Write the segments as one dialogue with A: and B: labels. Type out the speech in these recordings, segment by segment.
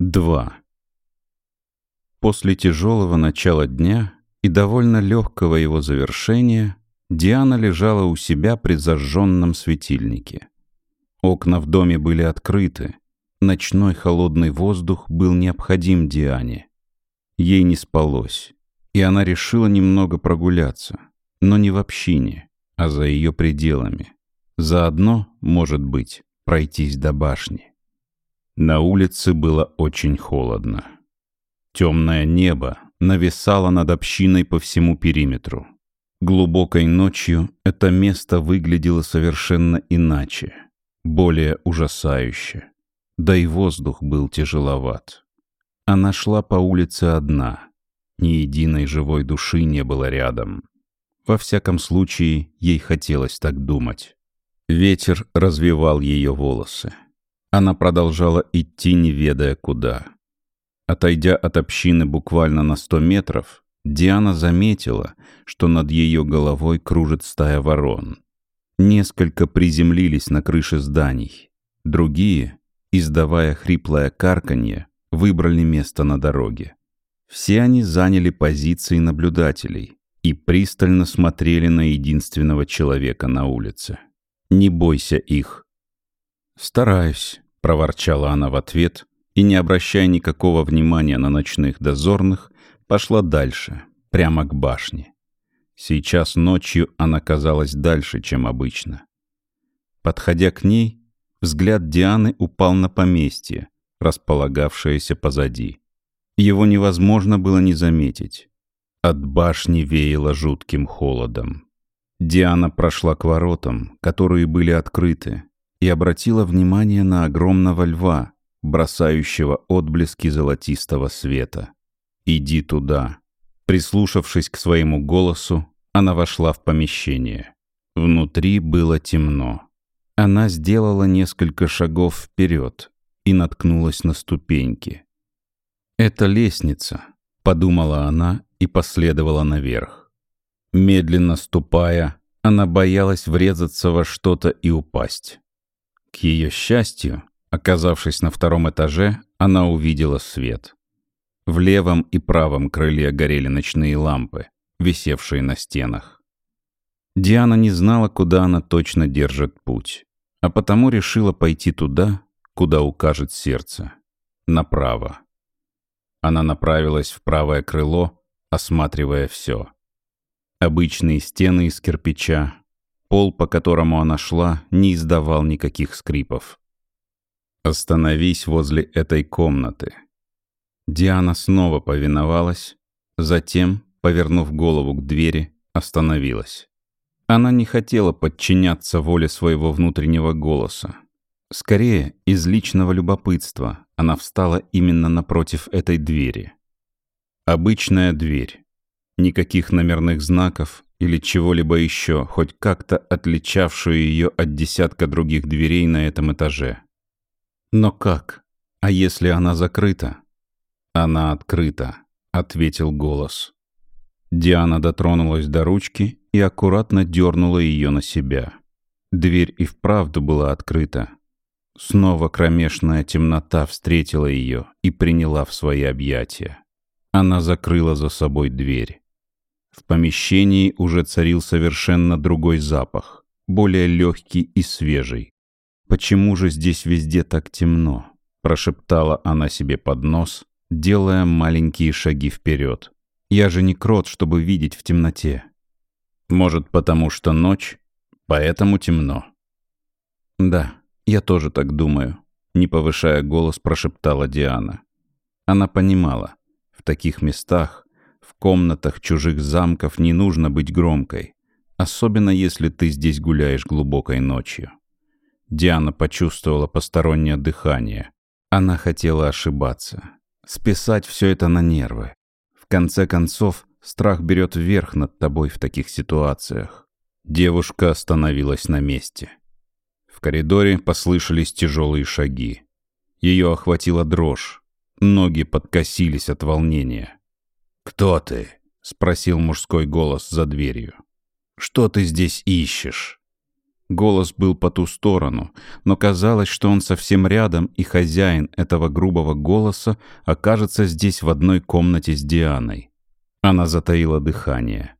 A: 2. После тяжелого начала дня и довольно легкого его завершения Диана лежала у себя при зажженном светильнике. Окна в доме были открыты. Ночной холодный воздух был необходим Диане. Ей не спалось, и она решила немного прогуляться, но не в общине, а за ее пределами. Заодно, может быть, пройтись до башни. На улице было очень холодно. Темное небо нависало над общиной по всему периметру. Глубокой ночью это место выглядело совершенно иначе, более ужасающе. Да и воздух был тяжеловат. Она шла по улице одна. Ни единой живой души не было рядом. Во всяком случае, ей хотелось так думать. Ветер развивал ее волосы. Она продолжала идти, не ведая куда. Отойдя от общины буквально на сто метров, Диана заметила, что над ее головой кружит стая ворон. Несколько приземлились на крыши зданий. Другие, издавая хриплое карканье, выбрали место на дороге. Все они заняли позиции наблюдателей и пристально смотрели на единственного человека на улице. «Не бойся их». «Стараюсь», — проворчала она в ответ, и, не обращая никакого внимания на ночных дозорных, пошла дальше, прямо к башне. Сейчас ночью она казалась дальше, чем обычно. Подходя к ней, взгляд Дианы упал на поместье, располагавшееся позади. Его невозможно было не заметить. От башни веяло жутким холодом. Диана прошла к воротам, которые были открыты, и обратила внимание на огромного льва, бросающего отблески золотистого света. «Иди туда». Прислушавшись к своему голосу, она вошла в помещение. Внутри было темно. Она сделала несколько шагов вперед и наткнулась на ступеньки. «Это лестница», — подумала она и последовала наверх. Медленно ступая, она боялась врезаться во что-то и упасть. К ее счастью, Оказавшись на втором этаже, она увидела свет. В левом и правом крыле горели ночные лампы, висевшие на стенах. Диана не знала, куда она точно держит путь, а потому решила пойти туда, куда укажет сердце, направо. Она направилась в правое крыло, осматривая все. Обычные стены из кирпича, пол, по которому она шла, не издавал никаких скрипов. «Остановись возле этой комнаты». Диана снова повиновалась, затем, повернув голову к двери, остановилась. Она не хотела подчиняться воле своего внутреннего голоса. Скорее, из личного любопытства она встала именно напротив этой двери. Обычная дверь. Никаких номерных знаков или чего-либо еще, хоть как-то отличавшую ее от десятка других дверей на этом этаже. Но как? А если она закрыта? Она открыта, ответил голос. Диана дотронулась до ручки и аккуратно дернула ее на себя. Дверь и вправду была открыта. Снова кромешная темнота встретила ее и приняла в свои объятия. Она закрыла за собой дверь. В помещении уже царил совершенно другой запах, более легкий и свежий. «Почему же здесь везде так темно?» — прошептала она себе под нос, делая маленькие шаги вперед. «Я же не крот, чтобы видеть в темноте». «Может, потому что ночь, поэтому темно». «Да, я тоже так думаю», — не повышая голос, прошептала Диана. Она понимала, в таких местах, в комнатах чужих замков не нужно быть громкой, особенно если ты здесь гуляешь глубокой ночью. Диана почувствовала постороннее дыхание. Она хотела ошибаться. Списать все это на нервы. В конце концов, страх берет верх над тобой в таких ситуациях. Девушка остановилась на месте. В коридоре послышались тяжелые шаги. Ее охватила дрожь. Ноги подкосились от волнения. «Кто ты?» — спросил мужской голос за дверью. «Что ты здесь ищешь?» Голос был по ту сторону, но казалось, что он совсем рядом, и хозяин этого грубого голоса окажется здесь в одной комнате с Дианой. Она затаила дыхание.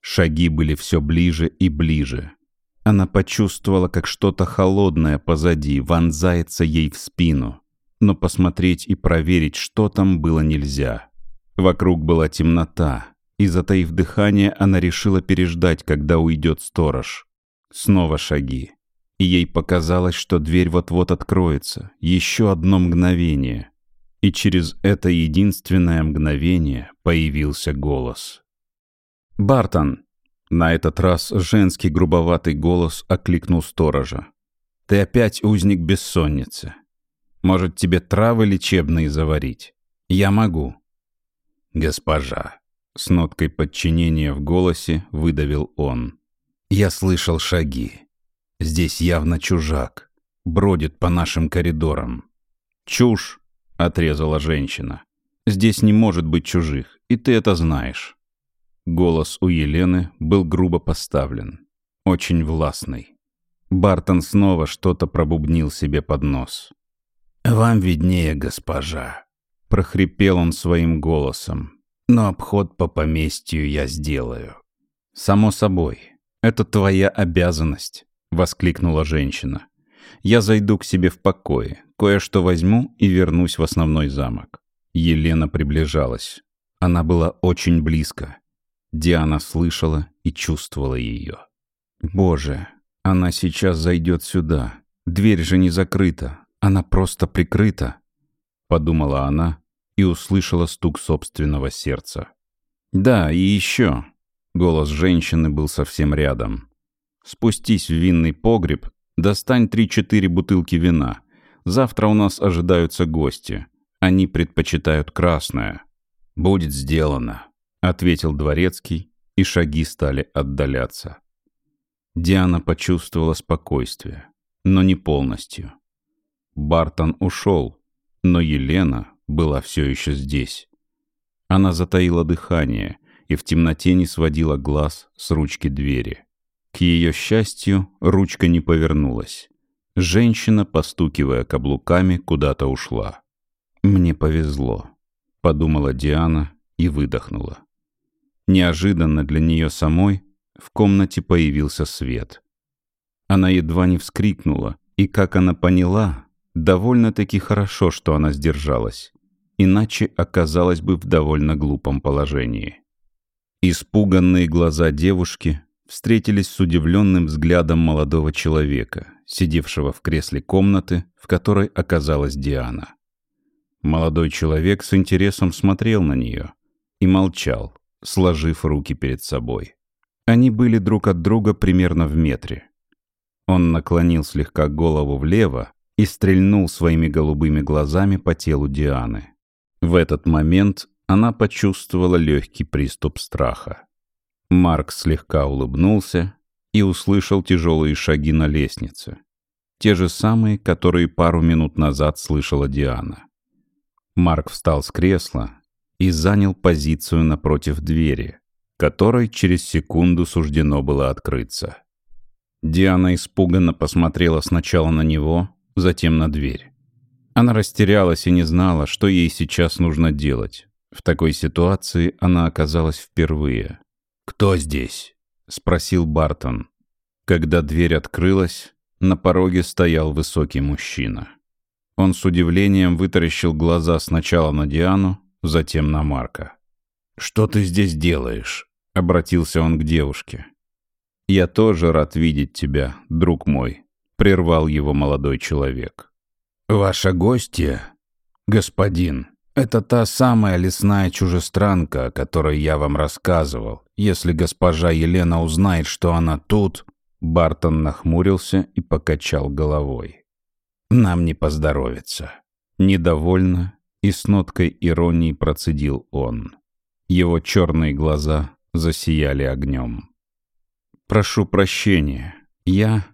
A: Шаги были все ближе и ближе. Она почувствовала, как что-то холодное позади вонзается ей в спину. Но посмотреть и проверить, что там было нельзя. Вокруг была темнота, и, затаив дыхание, она решила переждать, когда уйдет сторож. Снова шаги. И ей показалось, что дверь вот-вот откроется. Еще одно мгновение. И через это единственное мгновение появился голос. «Бартон!» На этот раз женский грубоватый голос окликнул сторожа. «Ты опять узник бессонницы. Может, тебе травы лечебные заварить? Я могу». «Госпожа!» С ноткой подчинения в голосе выдавил он. Я слышал шаги. Здесь явно чужак. Бродит по нашим коридорам. «Чушь!» — отрезала женщина. «Здесь не может быть чужих, и ты это знаешь». Голос у Елены был грубо поставлен. Очень властный. Бартон снова что-то пробубнил себе под нос. «Вам виднее, госпожа», — прохрипел он своим голосом. «Но обход по поместью я сделаю». «Само собой. «Это твоя обязанность», — воскликнула женщина. «Я зайду к себе в покое, кое-что возьму и вернусь в основной замок». Елена приближалась. Она была очень близко. Диана слышала и чувствовала ее. «Боже, она сейчас зайдет сюда. Дверь же не закрыта, она просто прикрыта», — подумала она и услышала стук собственного сердца. «Да, и еще», Голос женщины был совсем рядом. «Спустись в винный погреб, достань три-четыре бутылки вина. Завтра у нас ожидаются гости. Они предпочитают красное». «Будет сделано», — ответил дворецкий, и шаги стали отдаляться. Диана почувствовала спокойствие, но не полностью. Бартон ушел, но Елена была все еще здесь. Она затаила дыхание — и в темноте не сводила глаз с ручки двери. К ее счастью, ручка не повернулась. Женщина, постукивая каблуками, куда-то ушла. «Мне повезло», — подумала Диана и выдохнула. Неожиданно для нее самой в комнате появился свет. Она едва не вскрикнула, и, как она поняла, довольно-таки хорошо, что она сдержалась, иначе оказалась бы в довольно глупом положении. Испуганные глаза девушки встретились с удивленным взглядом молодого человека, сидевшего в кресле комнаты, в которой оказалась Диана. Молодой человек с интересом смотрел на нее и молчал, сложив руки перед собой. Они были друг от друга примерно в метре. Он наклонил слегка голову влево и стрельнул своими голубыми глазами по телу Дианы. В этот момент она почувствовала легкий приступ страха. Марк слегка улыбнулся и услышал тяжелые шаги на лестнице. Те же самые, которые пару минут назад слышала Диана. Марк встал с кресла и занял позицию напротив двери, которой через секунду суждено было открыться. Диана испуганно посмотрела сначала на него, затем на дверь. Она растерялась и не знала, что ей сейчас нужно делать. В такой ситуации она оказалась впервые. «Кто здесь?» — спросил Бартон. Когда дверь открылась, на пороге стоял высокий мужчина. Он с удивлением вытаращил глаза сначала на Диану, затем на Марка. «Что ты здесь делаешь?» — обратился он к девушке. «Я тоже рад видеть тебя, друг мой», — прервал его молодой человек. «Ваша гостья, господин», это та самая лесная чужестранка, о которой я вам рассказывал. Если госпожа Елена узнает, что она тут...» Бартон нахмурился и покачал головой. «Нам не поздоровится». Недовольно и с ноткой иронии процедил он. Его черные глаза засияли огнем. «Прошу прощения. Я...»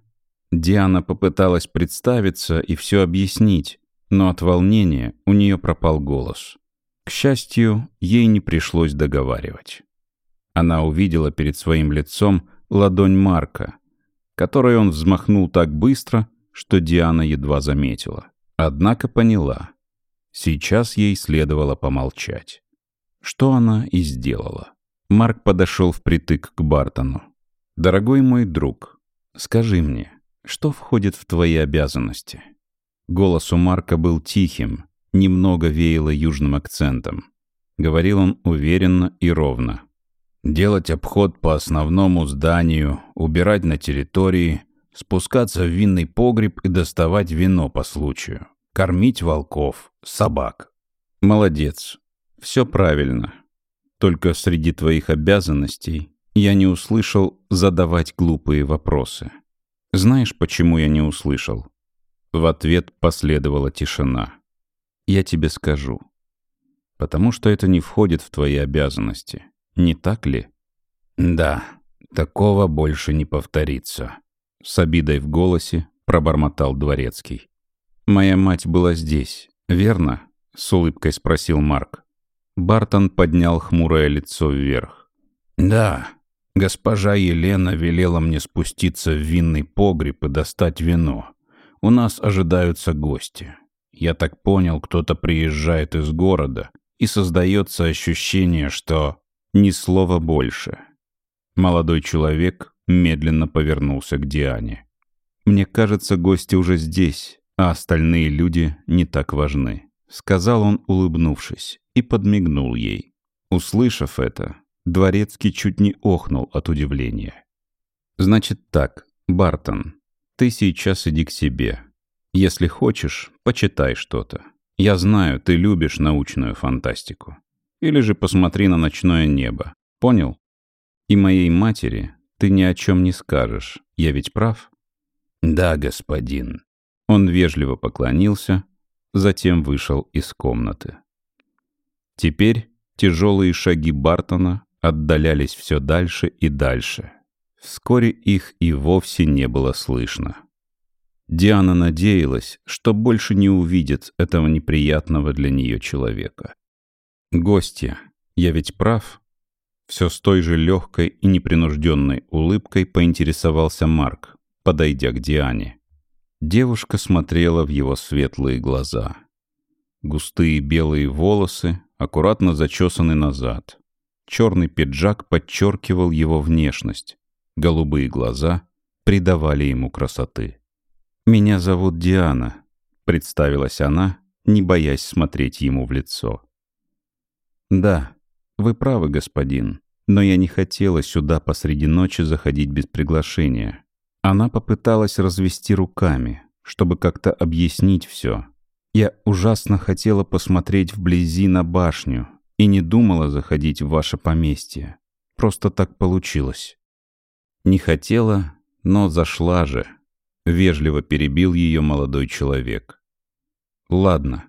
A: Диана попыталась представиться и все объяснить, но от волнения у нее пропал голос. К счастью, ей не пришлось договаривать. Она увидела перед своим лицом ладонь Марка. которой он взмахнул так быстро, что Диана едва заметила. Однако поняла. Сейчас ей следовало помолчать. Что она и сделала. Марк подошел впритык к Бартону. «Дорогой мой друг, скажи мне, что входит в твои обязанности?» Голос у Марка был тихим, немного веяло южным акцентом. Говорил он уверенно и ровно. «Делать обход по основному зданию, убирать на территории, спускаться в винный погреб и доставать вино по случаю, кормить волков, собак». «Молодец. Все правильно. Только среди твоих обязанностей я не услышал задавать глупые вопросы. Знаешь, почему я не услышал?» В ответ последовала тишина. «Я тебе скажу. Потому что это не входит в твои обязанности. Не так ли?» «Да, такого больше не повторится», — с обидой в голосе пробормотал Дворецкий. «Моя мать была здесь, верно?» — с улыбкой спросил Марк. Бартон поднял хмурое лицо вверх. «Да, госпожа Елена велела мне спуститься в винный погреб и достать вино. У нас ожидаются гости. Я так понял, кто-то приезжает из города, и создается ощущение, что ни слова больше. Молодой человек медленно повернулся к Диане. «Мне кажется, гости уже здесь, а остальные люди не так важны», — сказал он, улыбнувшись, и подмигнул ей. Услышав это, Дворецкий чуть не охнул от удивления. «Значит так, Бартон, ты сейчас иди к себе. Если хочешь, почитай что-то. Я знаю, ты любишь научную фантастику. Или же посмотри на ночное небо. Понял? И моей матери ты ни о чем не скажешь. Я ведь прав? Да, господин. Он вежливо поклонился, затем вышел из комнаты. Теперь тяжелые шаги Бартона отдалялись все дальше и дальше. Вскоре их и вовсе не было слышно. Диана надеялась, что больше не увидит этого неприятного для нее человека. «Гостья, я ведь прав?» Все с той же легкой и непринужденной улыбкой поинтересовался Марк, подойдя к Диане. Девушка смотрела в его светлые глаза. Густые белые волосы аккуратно зачесаны назад. Черный пиджак подчеркивал его внешность. Голубые глаза придавали ему красоты. «Меня зовут Диана», — представилась она, не боясь смотреть ему в лицо. «Да, вы правы, господин, но я не хотела сюда посреди ночи заходить без приглашения». Она попыталась развести руками, чтобы как-то объяснить все. Я ужасно хотела посмотреть вблизи на башню и не думала заходить в ваше поместье. Просто так получилось. Не хотела, но зашла же, Вежливо перебил ее молодой человек. «Ладно.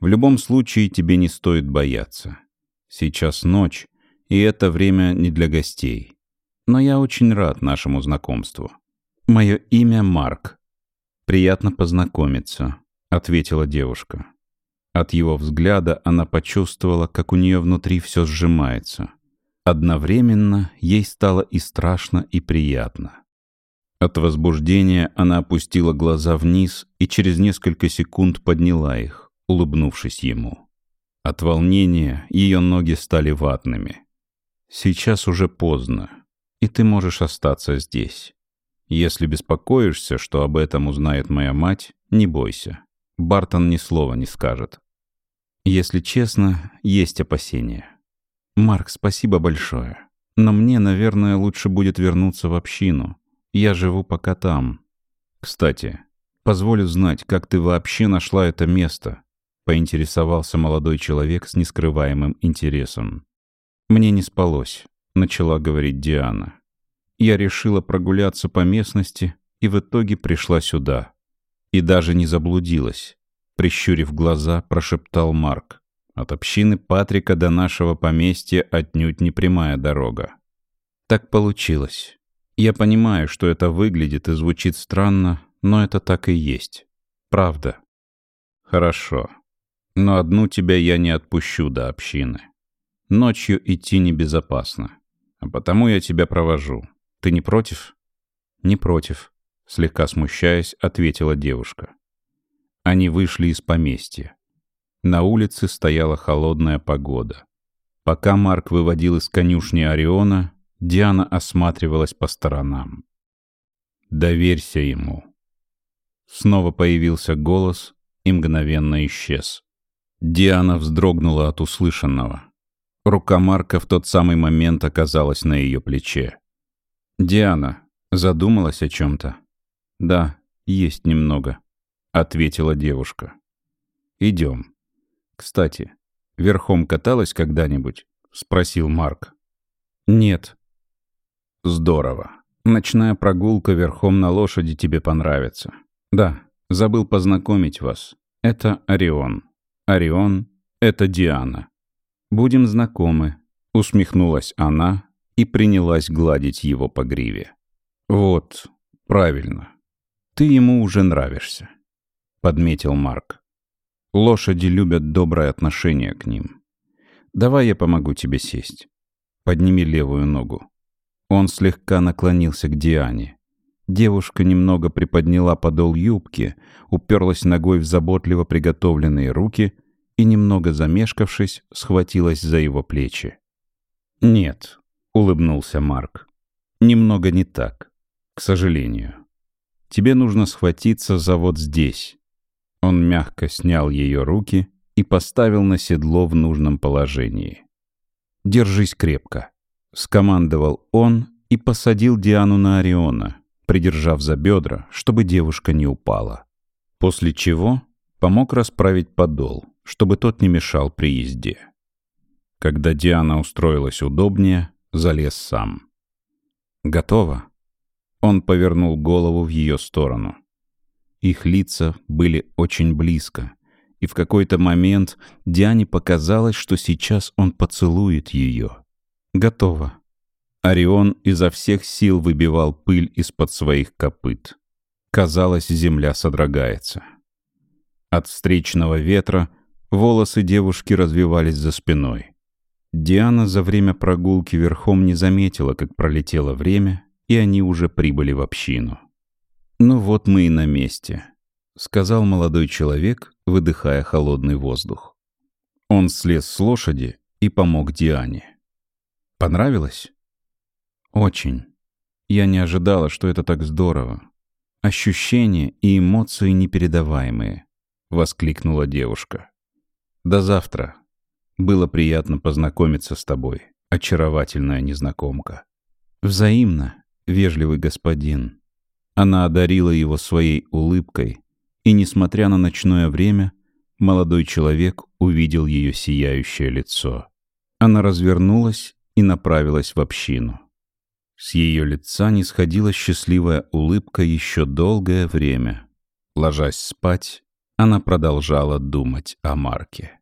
A: В любом случае тебе не стоит бояться. Сейчас ночь, и это время не для гостей. Но я очень рад нашему знакомству. Мое имя Марк. Приятно познакомиться», — ответила девушка. От его взгляда она почувствовала, как у нее внутри все сжимается. Одновременно ей стало и страшно, и приятно. От возбуждения она опустила глаза вниз и через несколько секунд подняла их, улыбнувшись ему. От волнения ее ноги стали ватными. «Сейчас уже поздно, и ты можешь остаться здесь. Если беспокоишься, что об этом узнает моя мать, не бойся. Бартон ни слова не скажет. Если честно, есть опасения. Марк, спасибо большое. Но мне, наверное, лучше будет вернуться в общину. Я живу пока там. Кстати, позволю знать, как ты вообще нашла это место?» — поинтересовался молодой человек с нескрываемым интересом. «Мне не спалось», — начала говорить Диана. «Я решила прогуляться по местности и в итоге пришла сюда. И даже не заблудилась», — прищурив глаза, прошептал Марк. «От общины Патрика до нашего поместья отнюдь не прямая дорога». «Так получилось. Я понимаю, что это выглядит и звучит странно, но это так и есть. Правда. Хорошо. Но одну тебя я не отпущу до общины. Ночью идти небезопасно. А потому я тебя провожу. Ты не против? «Не против», — слегка смущаясь, ответила девушка. Они вышли из поместья. На улице стояла холодная погода. Пока Марк выводил из конюшни Ориона, Диана осматривалась по сторонам. «Доверься ему». Снова появился голос и мгновенно исчез. Диана вздрогнула от услышанного. Рука Марка в тот самый момент оказалась на ее плече. «Диана, задумалась о чем-то?» «Да, есть немного», — ответила девушка. «Идем. Кстати, верхом каталась когда-нибудь?» — спросил Марк. «Нет», Здорово. Ночная прогулка верхом на лошади тебе понравится. Да, забыл познакомить вас. Это Орион. Орион — это Диана. Будем знакомы. Усмехнулась она и принялась гладить его по гриве. Вот, правильно. Ты ему уже нравишься. Подметил Марк. Лошади любят доброе отношение к ним. Давай я помогу тебе сесть. Подними левую ногу. Он слегка наклонился к Диане. Девушка немного приподняла подол юбки, уперлась ногой в заботливо приготовленные руки и, немного замешкавшись, схватилась за его плечи. «Нет», — улыбнулся Марк, — «немного не так, к сожалению. Тебе нужно схватиться за вот здесь». Он мягко снял ее руки и поставил на седло в нужном положении. «Держись крепко». — скомандовал он и посадил Диану на Ориона, придержав за бедра, чтобы девушка не упала. После чего помог расправить подол, чтобы тот не мешал при езде. Когда Диана устроилась удобнее, залез сам. «Готово?» Он повернул голову в ее сторону. Их лица были очень близко, и в какой-то момент Диане показалось, что сейчас он поцелует ее — Готово. Орион изо всех сил выбивал пыль из-под своих копыт. Казалось, земля содрогается. От встречного ветра волосы девушки развивались за спиной. Диана за время прогулки верхом не заметила, как пролетело время, и они уже прибыли в общину. «Ну вот мы и на месте», — сказал молодой человек, выдыхая холодный воздух. Он слез с лошади и помог Диане. Понравилось? Очень. Я не ожидала, что это так здорово. Ощущения и эмоции непередаваемые, воскликнула девушка. До завтра. Было приятно познакомиться с тобой, очаровательная незнакомка. Взаимно, вежливый господин. Она одарила его своей улыбкой, и, несмотря на ночное время, молодой человек увидел ее сияющее лицо. Она развернулась и направилась в общину. С ее лица не сходила счастливая улыбка еще долгое время. Ложась спать, она продолжала думать о Марке.